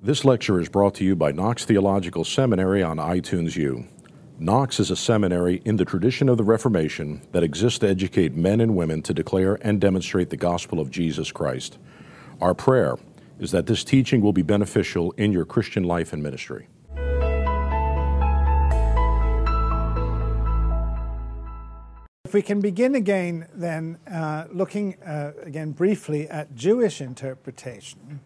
This lecture is brought to you by Knox Theological Seminary on iTunes U. Knox is a seminary in the tradition of the Reformation that exists to educate men and women to declare and demonstrate the gospel of Jesus Christ. Our prayer is that this teaching will be beneficial in your Christian life and ministry. If we can begin again, then uh, looking uh, again briefly at Jewish interpretation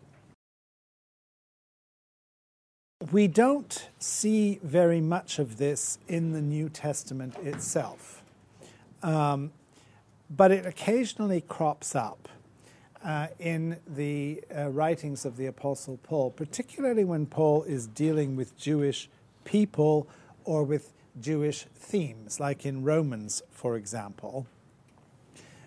we don't see very much of this in the New Testament itself, um, but it occasionally crops up uh, in the uh, writings of the Apostle Paul, particularly when Paul is dealing with Jewish people or with Jewish themes, like in Romans, for example.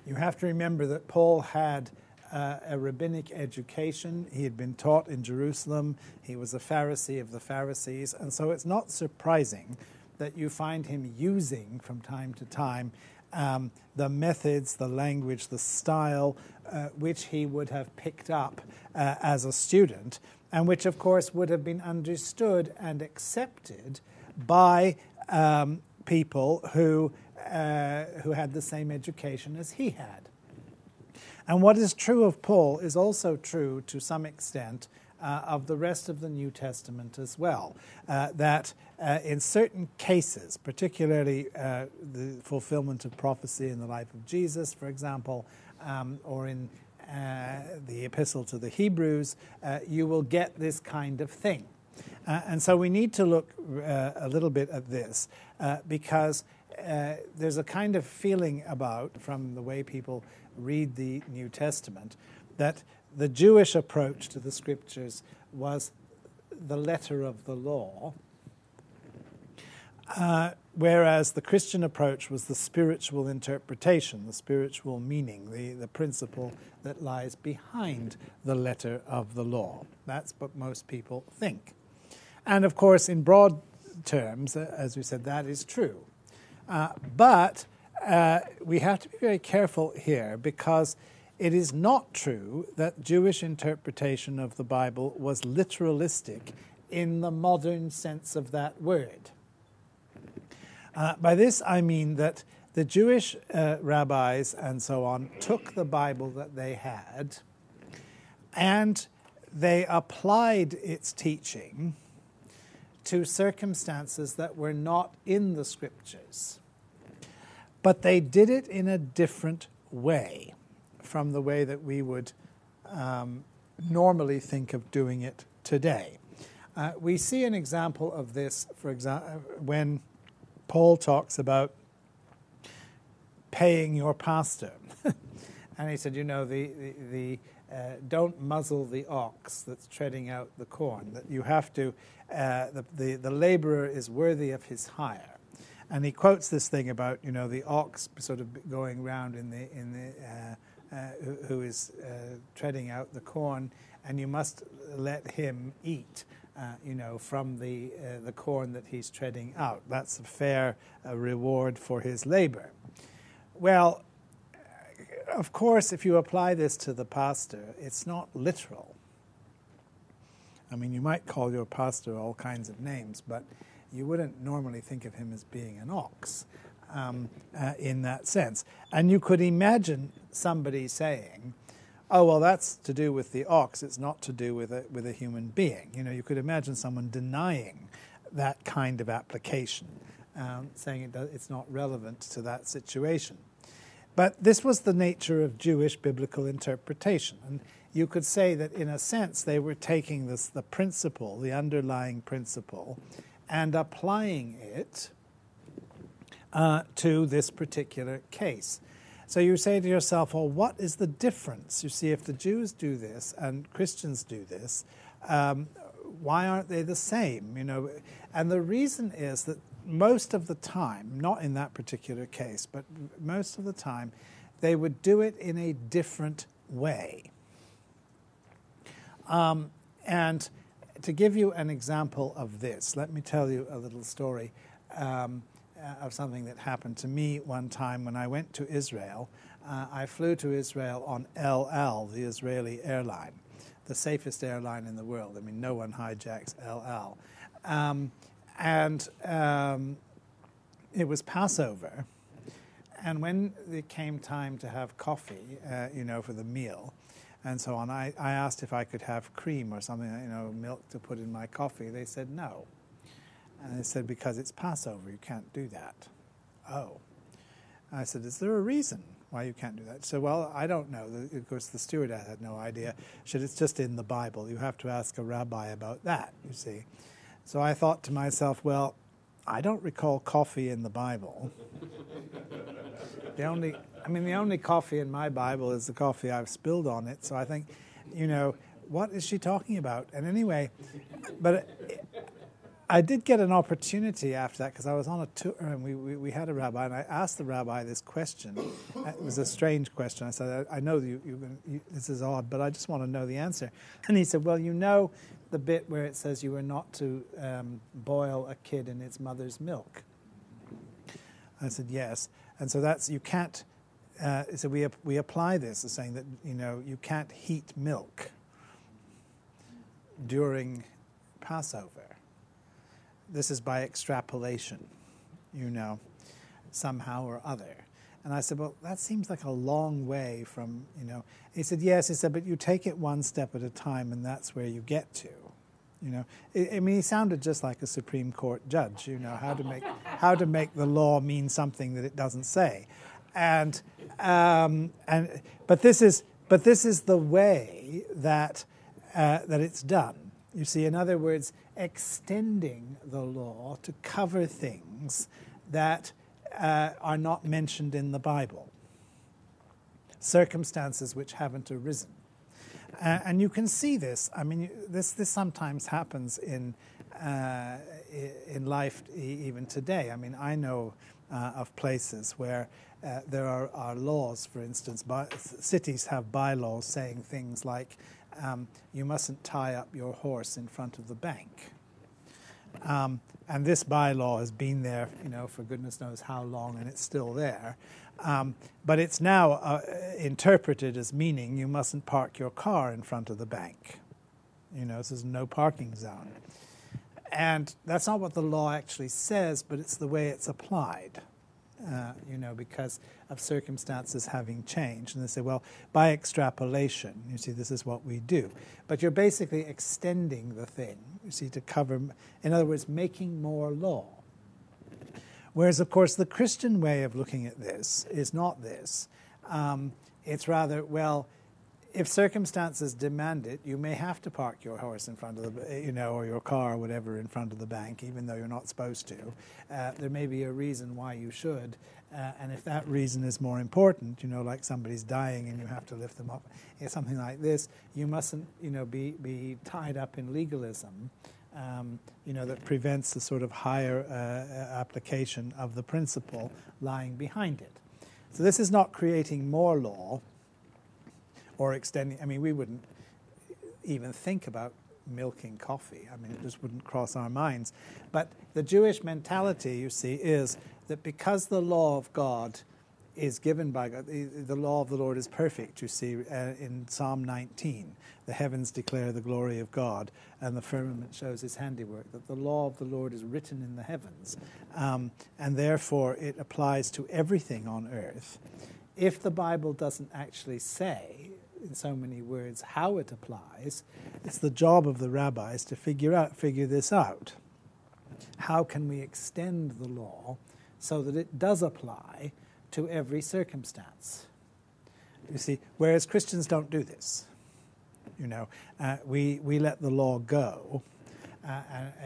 You have to remember that Paul had uh, a rabbinic education. He had been taught in Jerusalem. He was a Pharisee of the Pharisees. And so it's not surprising that you find him using from time to time um, the methods, the language, the style uh, which he would have picked up uh, as a student, and which, of course, would have been understood and accepted by um, people who, uh, who had the same education as he had. And what is true of Paul is also true to some extent uh, of the rest of the New Testament as well. Uh, that uh, in certain cases, particularly uh, the fulfillment of prophecy in the life of Jesus, for example, um, or in uh, the epistle to the Hebrews, uh, you will get this kind of thing. and so we need to look a little bit at this because there's a kind of feeling about, from the way people read the New Testament, that the Jewish approach to the scriptures was the letter of the law, uh, whereas the Christian approach was the spiritual interpretation, the spiritual meaning, the, the principle that lies behind the letter of the law. That's what most people think. And of course, in broad terms, uh, as we said, that is true. Uh, but uh, we have to be very careful here because it is not true that Jewish interpretation of the Bible was literalistic in the modern sense of that word. Uh, by this I mean that the Jewish uh, rabbis and so on took the Bible that they had and they applied its teaching to circumstances that were not in the scriptures. But they did it in a different way from the way that we would um, normally think of doing it today. Uh, we see an example of this, for example, when Paul talks about paying your pastor. and he said, you know, the, the, the uh, don't muzzle the ox that's treading out the corn, that you have to, uh, the, the, the laborer is worthy of his hire. And he quotes this thing about you know the ox sort of going round in the in the uh, uh, who, who is uh, treading out the corn, and you must let him eat. Uh, you know, from the the corn that he's treading out. That's a fair reward for his labor. Well, of course, if you apply this to the pastor, it's not literal. I mean, you might call your pastor all kinds of names, but you wouldn't normally think of him as being an ox um, uh, in that sense. And you could imagine somebody saying, oh, well, that's to do with the ox, it's not to do with a, with a human being. You know, you could imagine someone denying that kind of application, um, saying it does, it's not relevant to that situation. But this was the nature of Jewish biblical interpretation. And you could say that, in a sense, they were taking this, the principle, the underlying principle, and applying it uh, to this particular case. So you say to yourself, well, what is the difference? You see, if the Jews do this and Christians do this, um, why aren't they the same? You know, and the reason is that most of the time, not in that particular case, but most of the time, they would do it in a different way. Um, and to give you an example of this, let me tell you a little story um, uh, of something that happened to me one time when I went to Israel. Uh, I flew to Israel on El Al, the Israeli airline. the safest airline in the world. I mean, no one hijacks El Al. Um, and um, it was Passover. And when it came time to have coffee, uh, you know, for the meal and so on, I, I asked if I could have cream or something, you know, milk to put in my coffee. They said no. And they said, because it's Passover, you can't do that. Oh. I said, is there a reason why you can't do that? So, well, I don't know. Of course, the steward had no idea. Said, it's just in the Bible. You have to ask a rabbi about that, you see. So I thought to myself, well, I don't recall coffee in the Bible. the only, I mean, the only coffee in my Bible is the coffee I've spilled on it. So I think, you know, what is she talking about? And anyway, but I did get an opportunity after that because I was on a tour and we, we, we, had a rabbi and I asked the rabbi this question. It was a strange question. I said, I, I know you, you, you, this is odd, but I just want to know the answer. And he said, Well, you know the bit where it says you are not to um, boil a kid in its mother's milk. I said, Yes. And so that's, you can't, uh, so we, we apply this as saying that, you know, you can't heat milk during Passover this is by extrapolation, you know, somehow or other. And I said, well, that seems like a long way from, you know. He said, yes. He said, but you take it one step at a time, and that's where you get to. You know, I, mean, he sounded just like a Supreme Court judge. You know how to make how to make the law mean something that it doesn't say, and um, and but this is but this is the way that uh, that it's done. You see, in other words, extending the law to cover things that uh, are not mentioned in the Bible, circumstances which haven't arisen. Uh, and you can see this. I mean, this, this sometimes happens in, uh, in life even today. I mean, I know uh, of places where uh, there are, are, laws, for instance, by, cities have bylaws saying things like um, you mustn't tie up your horse in front of the bank. Um, and this bylaw has been there, you know, for goodness knows how long, and it's still there. Um, but it's now uh, interpreted as meaning you mustn't park your car in front of the bank. You know, this is no parking zone. And that's not what the law actually says, but it's the way it's applied uh, you know, because of circumstances having changed. And they say, well, by extrapolation, you see, this is what we do. But you're basically extending the thing, you see, to cover, in other words, making more law. Whereas, of course, the Christian way of looking at this is not this. Um, it's rather, well, if circumstances demand it, you may have to park your horse in front of the, you know, or your car or whatever in front of the bank, even though you're not supposed to. Uh, there may be a reason why you should, uh, and if that reason is more important, you know, like somebody's dying and you have to lift them up, it's something like this, you mustn't, you know, be be tied up in legalism. Um, you know, that prevents the sort of higher uh, application of the principle lying behind it. So this is not creating more law, or extending. I mean, we wouldn't even think about milking coffee. I mean, it just wouldn't cross our minds. But the Jewish mentality, you see, is that because the law of God is given by God, the law of the Lord is perfect, you see, uh, in Psalm 19. The heavens declare the glory of God, and the firmament shows his handiwork. That the law of the Lord is written in the heavens, um, and therefore it applies to everything on earth. If the Bible doesn't actually say in so many words how it applies, it's the job of the rabbis to figure out figure this out. How can we extend the law so that it does apply to every circumstance? You see, whereas Christians don't do this. You know, uh, we, we let the law go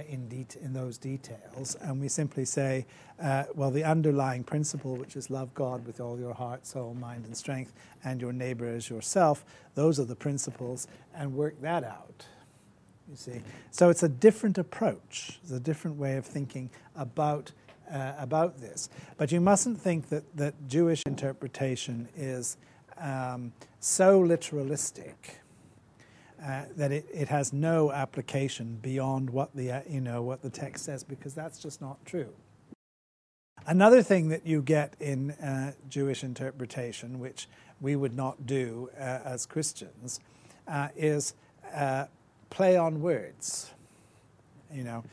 in, det- in those details, and we simply say, uh, well, the underlying principle, which is love God with all your heart, soul, mind, and strength, and your neighbor as yourself, those are the principles, and work that out. You see, so it's a different approach. It's a different way of thinking about uh, about this. But you mustn't think that that Jewish interpretation is um, so literalistic uh, that it, it has no application beyond what the, uh, you know, what the text says, because that's just not true. Another thing that you get in uh, Jewish interpretation, which we would not do uh, as Christians, uh, is play on words. You know,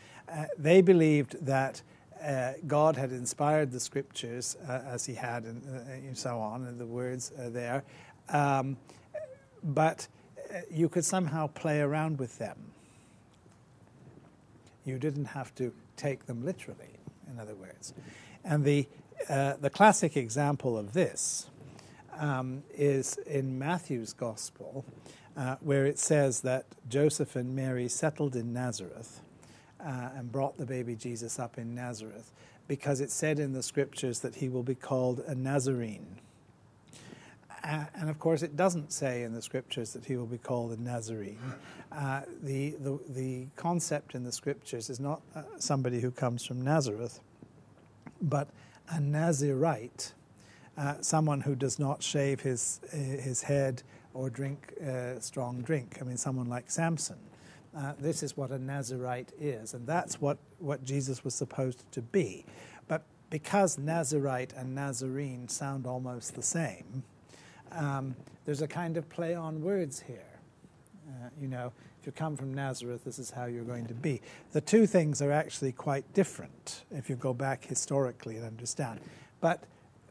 they believed that uh, God had inspired the scriptures uh, as He had, and, uh, and, so on, and the words are there. Um, but you could somehow play around with them. You didn't have to take them literally, in other words. And the, uh, the classic example of this um, is in Matthew's Gospel, uh, where it says that Joseph and Mary settled in Nazareth uh, and brought the baby Jesus up in Nazareth because it said in the scriptures that he will be called a Nazarene. Uh, and of course, it doesn't say in the scriptures that he will be called a Nazarene. Uh, the, the, the concept in the scriptures is not uh, somebody who comes from Nazareth, but a Nazirite, uh, someone who does not shave his, his head or drink uh, strong drink. I mean, someone like Samson. Uh, this is what a Nazarite is, and that's what, what Jesus was supposed to be. But because Nazarite and Nazarene sound almost the same, um, there's a kind of play on words here. Uh, you know, if you come from Nazareth, this is how you're going to be. The two things are actually quite different if you go back historically and understand. But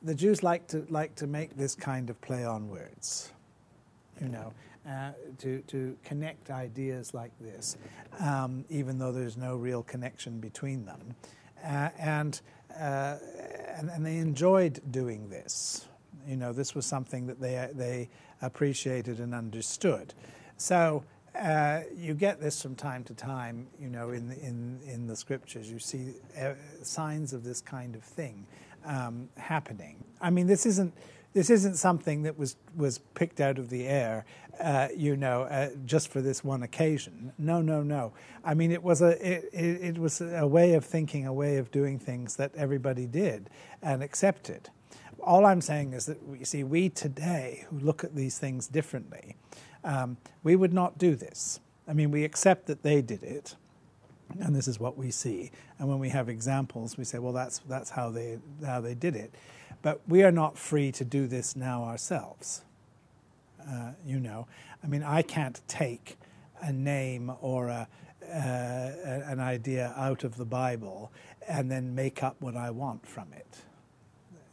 the Jews like to like to make this kind of play on words. You know, uh, to, to connect ideas like this, um, even though there's no real connection between them. Uh, and, uh, and, and, they enjoyed doing this. You know, this was something that they, they appreciated and understood. So uh, you get this from time to time, you know, in, in, in the scriptures. You see uh, signs of this kind of thing um, happening. I mean, this isn't this isn't something that was, was picked out of the air, uh, you know, uh, just for this one occasion. No, no, no. I mean, it was a it, it, it, was a way of thinking, a way of doing things that everybody did and accepted. All I'm saying is that you see, we today who look at these things differently, um, we would not do this. I mean, we accept that they did it, and this is what we see. And when we have examples, we say, well, that's that's how they how they did it. But we are not free to do this now ourselves. Uh, you know, I mean, I can't take a name or a, uh, an idea out of the Bible and then make up what I want from it.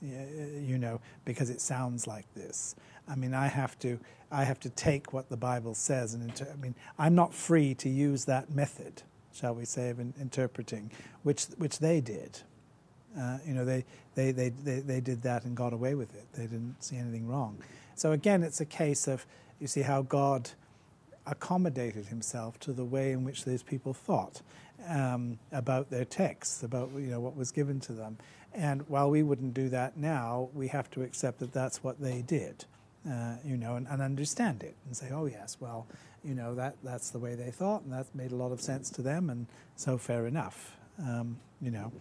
You know, because it sounds like this. I mean, I have to, I have to take what the Bible says and inter- I mean, I'm not free to use that method, shall we say, of in- interpreting, which which they did. Uh, you know, they, they, they, they, they did that and got away with it. They didn't see anything wrong. So again, it's a case of, you see, how God accommodated himself to the way in which those people thought um, about their texts, about you know what was given to them. And while we wouldn't do that now, we have to accept that that's what they did, uh, you know, and, and, understand it and say, oh yes, well, you know that that's the way they thought, and that made a lot of sense to them, and so fair enough, um, you know.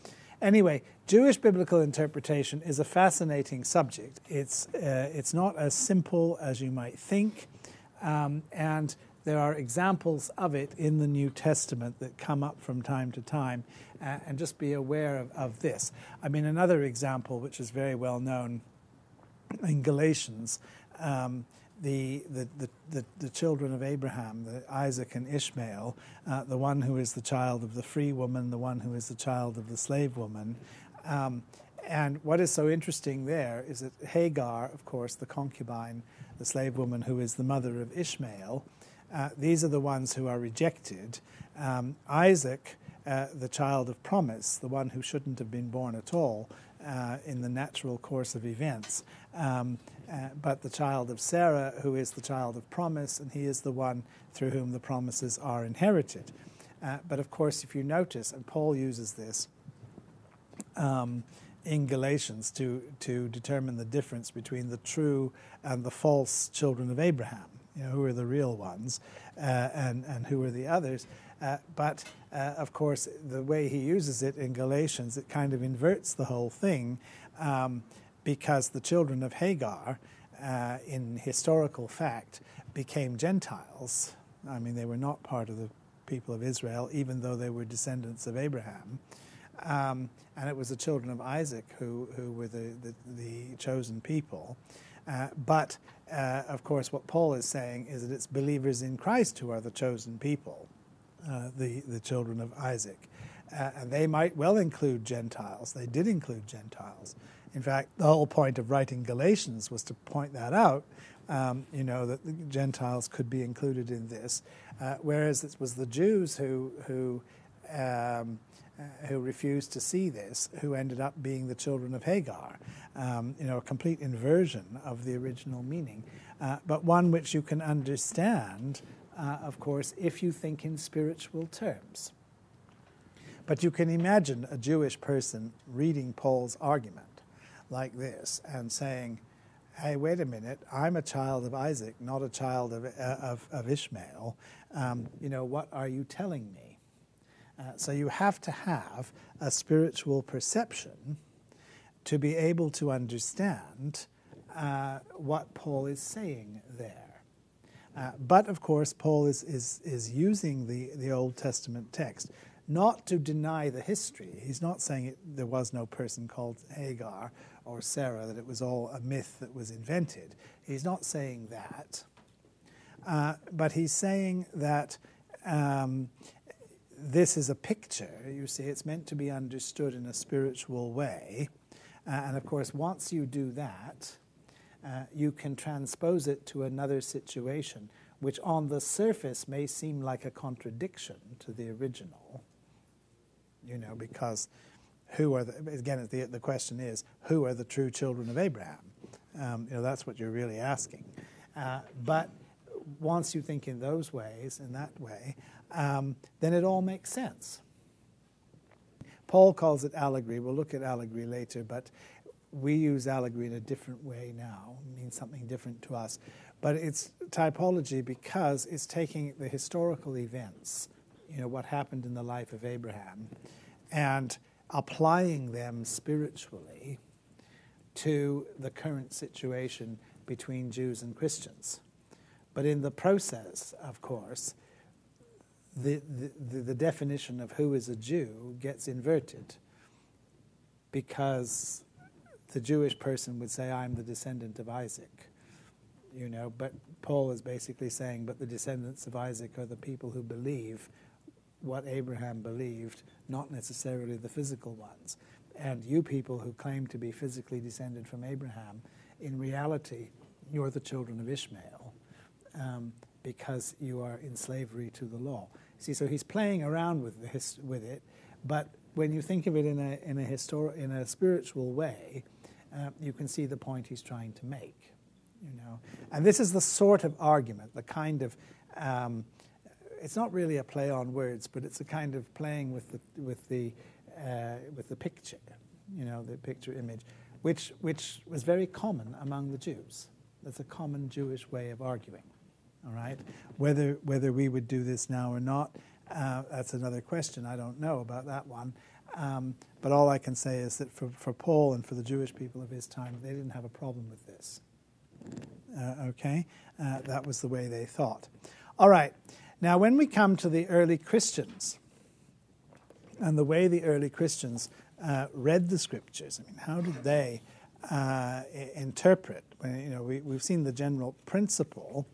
Anyway, Jewish biblical interpretation is a fascinating subject. It's, uh, it's not as simple as you might think, um, and there are examples of it in the New Testament that come up from time to time, uh, and just be aware of, of this. I mean, another example, which is very well known in Galatians. Um, the, the, the, the, children of Abraham, the Isaac and Ishmael, uh, the one who is the child of the free woman, the one who is the child of the slave woman. Um, and what is so interesting there is that Hagar, of course, the concubine, the slave woman who is the mother of Ishmael, uh, these are the ones who are rejected. Um, Isaac, uh, the child of promise, the one who shouldn't have been born at all uh, in the natural course of events, um, uh, but the child of Sarah, who is the child of promise, and he is the one through whom the promises are inherited. Uh, but of course, if you notice, and Paul uses this um, in Galatians to, to determine the difference between the true and the false children of Abraham, you know, who are the real ones uh, and, and who are the others. Uh, but uh, of course, the way he uses it in Galatians, it kind of inverts the whole thing. Um, because the children of Hagar, uh, in historical fact, became Gentiles. I mean, they were not part of the people of Israel, even though they were descendants of Abraham. Um, and it was the children of Isaac who, who were the, the, the chosen people. Uh, but uh, of course, what Paul is saying is that it's believers in Christ who are the chosen people, uh, the, the children of Isaac. Uh, and they might well include Gentiles. They did include Gentiles. In fact, the whole point of writing Galatians was to point that out, um, you know, that the Gentiles could be included in this, uh, whereas it was the Jews who, who, um, who refused to see this, who ended up being the children of Hagar. Um, you know, a complete inversion of the original meaning, uh, but one which you can understand, uh, of course, if you think in spiritual terms. But you can imagine a Jewish person reading Paul's argument like this and saying, hey, wait a minute, I'm a child of Isaac, not a child of, uh, of, of Ishmael. Um, you know, what are you telling me? Uh, so you have to have a spiritual perception to be able to understand uh, what Paul is saying there. Uh, but of course, Paul is, is, is using the, the Old Testament text not to deny the history. He's not saying it, there was no person called Hagar or Sarah, that it was all a myth that was invented. He's not saying that. Uh, but he's saying that um, this is a picture, you see, it's meant to be understood in a spiritual way. Uh, and of course, once you do that, uh, you can transpose it to another situation, which on the surface may seem like a contradiction to the original you know, because who are the, again, the, the question is, who are the true children of Abraham? Um, you know, that's what you're really asking. Uh, but once you think in those ways, in that way, um, then it all makes sense. Paul calls it allegory. We'll look at allegory later, but we use allegory in a different way now. It means something different to us. But it's typology because it's taking the historical events you know, what happened in the life of Abraham and applying them spiritually to the current situation between Jews and Christians. But in the process, of course, the, the, the, definition of who is a Jew gets inverted because the Jewish person would say, I'm the descendant of Isaac. You know, but Paul is basically saying, but the descendants of Isaac are the people who believe what Abraham believed, not necessarily the physical ones. And you people who claim to be physically descended from Abraham, in reality, you're the children of Ishmael um, because you are in slavery to the law. See, so he's playing around with, with it, but when you think of it in a, in a, histor- in a spiritual way, uh, you can see the point he's trying to make. You know, and this is the sort of argument, the kind of um, it's not really a play on words, but it's a kind of playing with the with the uh, with the picture, you know, the picture image, which which was very common among the Jews. That's a common Jewish way of arguing. All right, whether whether we would do this now or not, uh, that's another question. I don't know about that one. Um, but all I can say is that for, for Paul and for the Jewish people of his time, they didn't have a problem with this. Uh, okay? Uh, that was the way they thought. All right. Now, when we come to the early Christians and the way the early Christians uh, read the scriptures, I mean, how did they uh, interpret? You know, we, have seen the general principle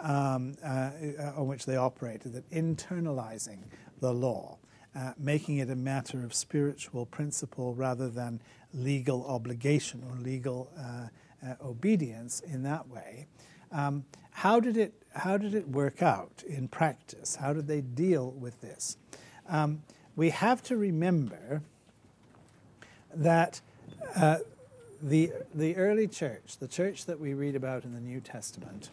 um, uh, on which they operated that internalizing the law, uh, making it a matter of spiritual principle rather than legal obligation or legal uh, uh, obedience in that way. Um, how did it how did it work out in practice? How did they deal with this? Um, we have to remember that uh, the the early church, the church that we read about in the New Testament,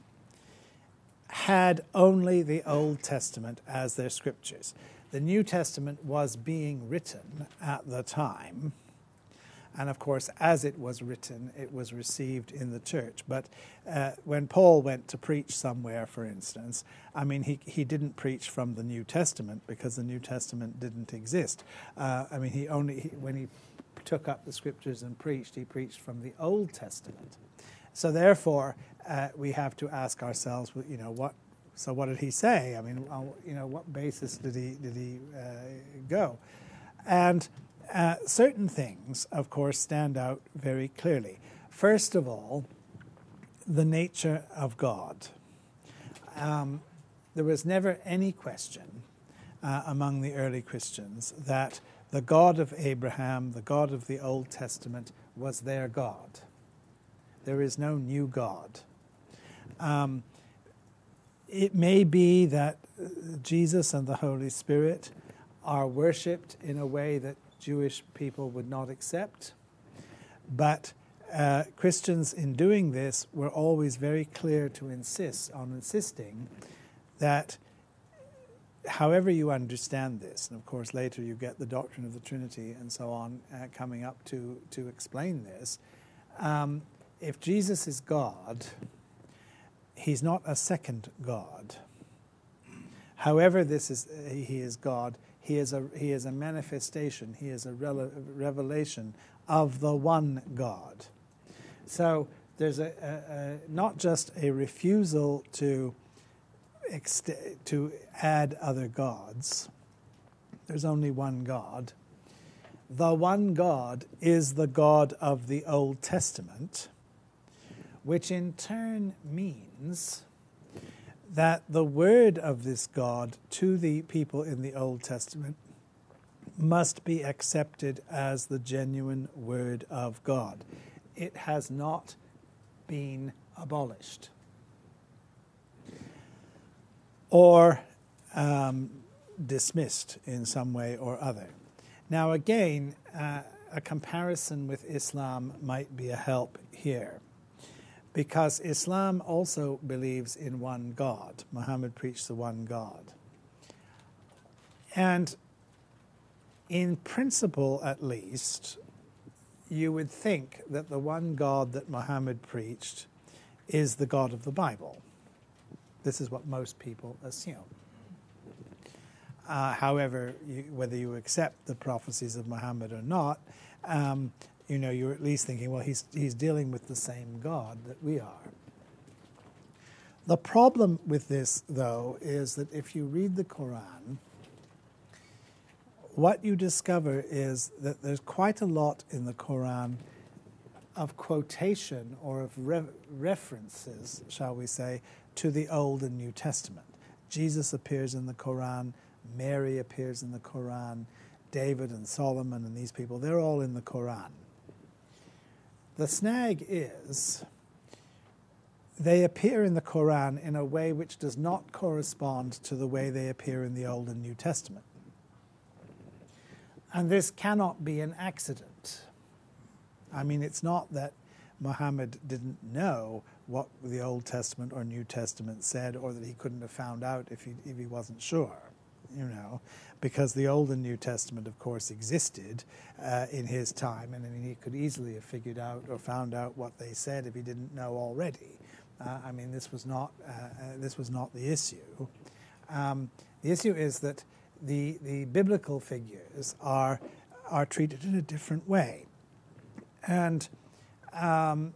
had only the Old Testament as their scriptures. The New Testament was being written at the time and of course, as it was written, it was received in the church. But uh, when Paul went to preach somewhere, for instance, I mean, he, he didn't preach from the New Testament because the New Testament didn't exist. Uh, I mean, he only, he, when he took up the scriptures and preached, he preached from the Old Testament. So therefore, uh, we have to ask ourselves, you know, what so what did he say? I mean, you know, what basis did he did he uh, go? And uh, certain things, of course, stand out very clearly. First of all, the nature of God. Um, there was never any question uh, among the early Christians that the God of Abraham, the God of the Old Testament, was their God. There is no new God. Um, it may be that Jesus and the Holy Spirit are worshipped in a way that Jewish people would not accept, but uh, Christians in doing this were always very clear to insist on insisting that however you understand this, and of course later you get the doctrine of the Trinity and so on uh, coming up to, to explain this, um, if Jesus is God, he's not a second God. However, this is he is God. He is a he is a manifestation. He is a revelation of the one God. So there's a, a, a not just a refusal to to add other gods. There's only one God. The one God is the God of the Old Testament, which in turn means that the word of this God to the people in the Old Testament must be accepted as the genuine word of God. It has not been abolished or um, dismissed in some way or other. Now, again, uh, a comparison with Islam might be a help here because Islam also believes in one God. Muhammad preached the one God. And in principle, at least, you would think that the one God that Muhammad preached is the God of the Bible. This is what most people assume. Uh, however, you, whether you accept the prophecies of Muhammad or not, um, you know, you're at least thinking, well, he's, he's dealing with the same God that we are. The problem with this, though, is that if you read the Quran, what you discover is that there's quite a lot in the Quran of quotation or of re- references, shall we say, to the Old and New Testament. Jesus appears in the Quran, Mary appears in the Quran, David and Solomon and these people, they're all in the Quran. The snag is they appear in the Quran in a way which does not correspond to the way they appear in the Old and New Testament. And this cannot be an accident. I mean, it's not that Muhammad didn't know what the Old Testament or New Testament said, or that he couldn't have found out if he, if he wasn't sure, you know, because the Old and New Testament, of course, existed uh, in his time, and I mean, he could easily have figured out or found out what they said if he didn't know already. Uh, I mean, this was not uh, uh this was not the issue. Um, the issue is that the the biblical figures are are treated in a different way, and um,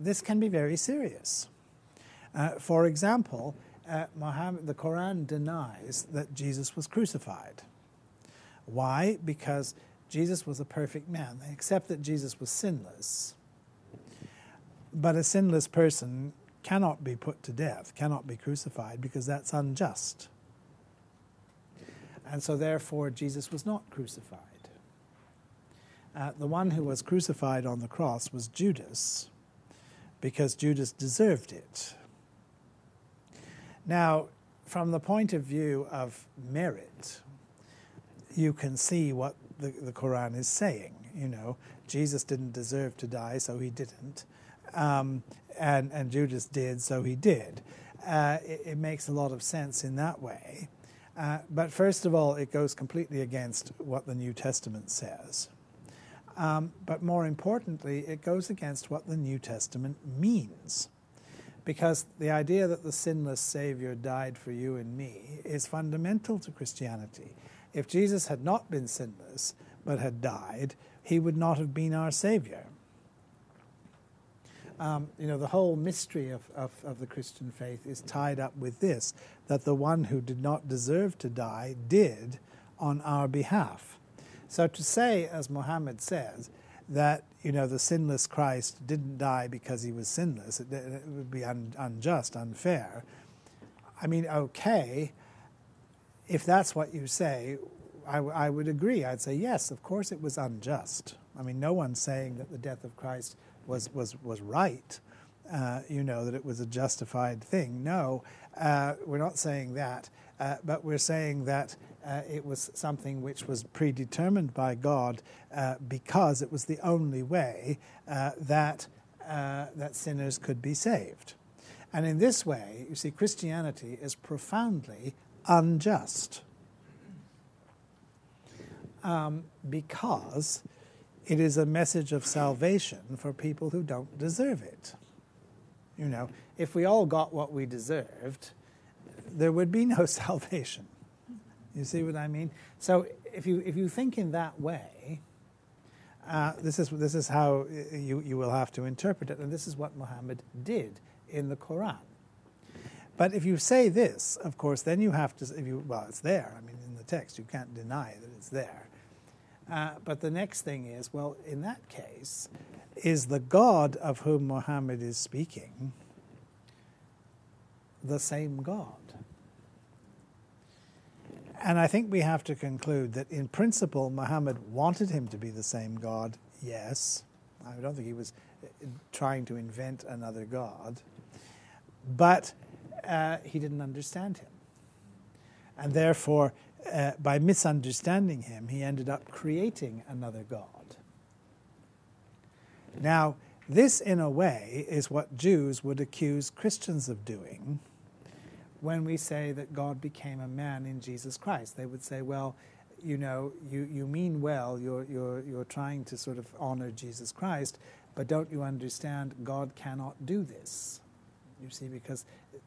this can be very serious. Uh, for example, uh, Muhammad, the Quran denies that Jesus was crucified. Why? Because Jesus was a perfect man. They accept that Jesus was sinless. But a sinless person cannot be put to death, cannot be crucified, because that's unjust. And so, therefore, Jesus was not crucified. Uh, the one who was crucified on the cross was Judas because Judas deserved it. Now, from the point of view of merit, you can see what the, the Quran is saying. You know, Jesus didn't deserve to die, so he didn't. Um, and, and Judas did, so he did. Uh, it, it, makes a lot of sense in that way. Uh, but first of all, it goes completely against what the New Testament says. Um, but more importantly, it goes against what the New Testament means. Because the idea that the sinless Savior died for you and me is fundamental to Christianity. If Jesus had not been sinless but had died, he would not have been our Savior. Um, you know, the whole mystery of, of, of, the Christian faith is tied up with this that the one who did not deserve to die did on our behalf. So to say, as Muhammad says, that you know the sinless Christ didn't die because he was sinless. It, it would be un, unjust, unfair. I mean, okay, if that's what you say, I, I would agree. I'd say yes, of course it was unjust. I mean, no one's saying that the death of Christ was was was right. Uh, you know that it was a justified thing. No, uh, we're not saying that, uh, but we're saying that uh, it was something which was predetermined by God uh, because it was the only way uh, that, uh, that sinners could be saved. And in this way, you see, Christianity is profoundly unjust um, because it is a message of salvation for people who don't deserve it. You know, if we all got what we deserved, there would be no salvation. You see what I mean? So if you, if you think in that way, uh, this, is, this is how you, you will have to interpret it, and this is what Muhammad did in the Quran. But if you say this, of course, then you have to, if you, well, it's there. I mean, in the text, you can't deny that it's there. Uh, but the next thing is, well, in that case, is the God of whom Muhammad is speaking the same God? And I think we have to conclude that in principle, Muhammad wanted him to be the same God, yes. I don't think he was uh, trying to invent another God. But uh, he didn't understand him. And therefore, uh, by misunderstanding him, he ended up creating another God. Now, this, in a way, is what Jews would accuse Christians of doing when we say that God became a man in Jesus Christ. They would say, well, you know, you, you mean well, you're, you're, you're trying to sort of honor Jesus Christ, but don't you understand God cannot do this? You see, because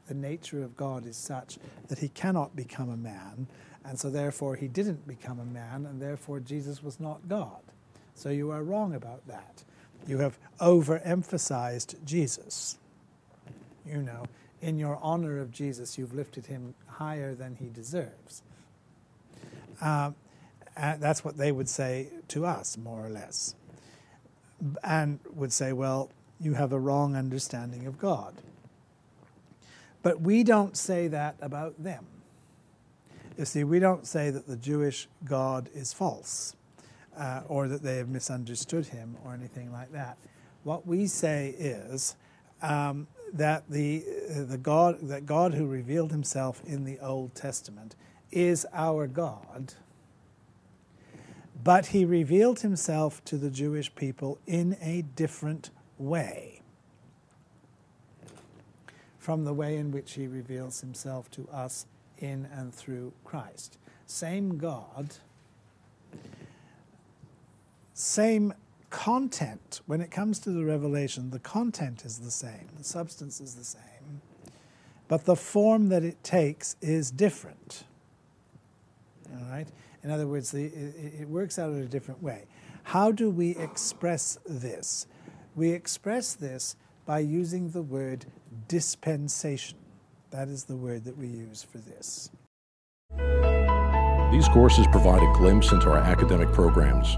the nature of God is such that he cannot become a man, and so therefore he didn't become a man, and therefore Jesus was not God. So you are wrong about that. You have overemphasized Jesus. You know, in your honor of Jesus, you've lifted him higher than he deserves. Uh, that's what they would say to us, more or less. And would say, well, you have a wrong understanding of God. But we don't say that about them. You see, we don't say that the Jewish God is false uh, or that they have misunderstood him or anything like that. What we say is um, that the, uh, the God, that God who revealed himself in the Old Testament is our God, but he revealed himself to the Jewish people in a different way from the way in which he reveals himself to us in and through Christ. Same God, same content. When it comes to the revelation, the content is the same, the substance is the same, but the form that it takes is different. All right? In other words, the, it, it works out in a different way. How do we express this? We express this by using the word dispensation. That is the word that we use for this. These courses provide a glimpse into our academic programs.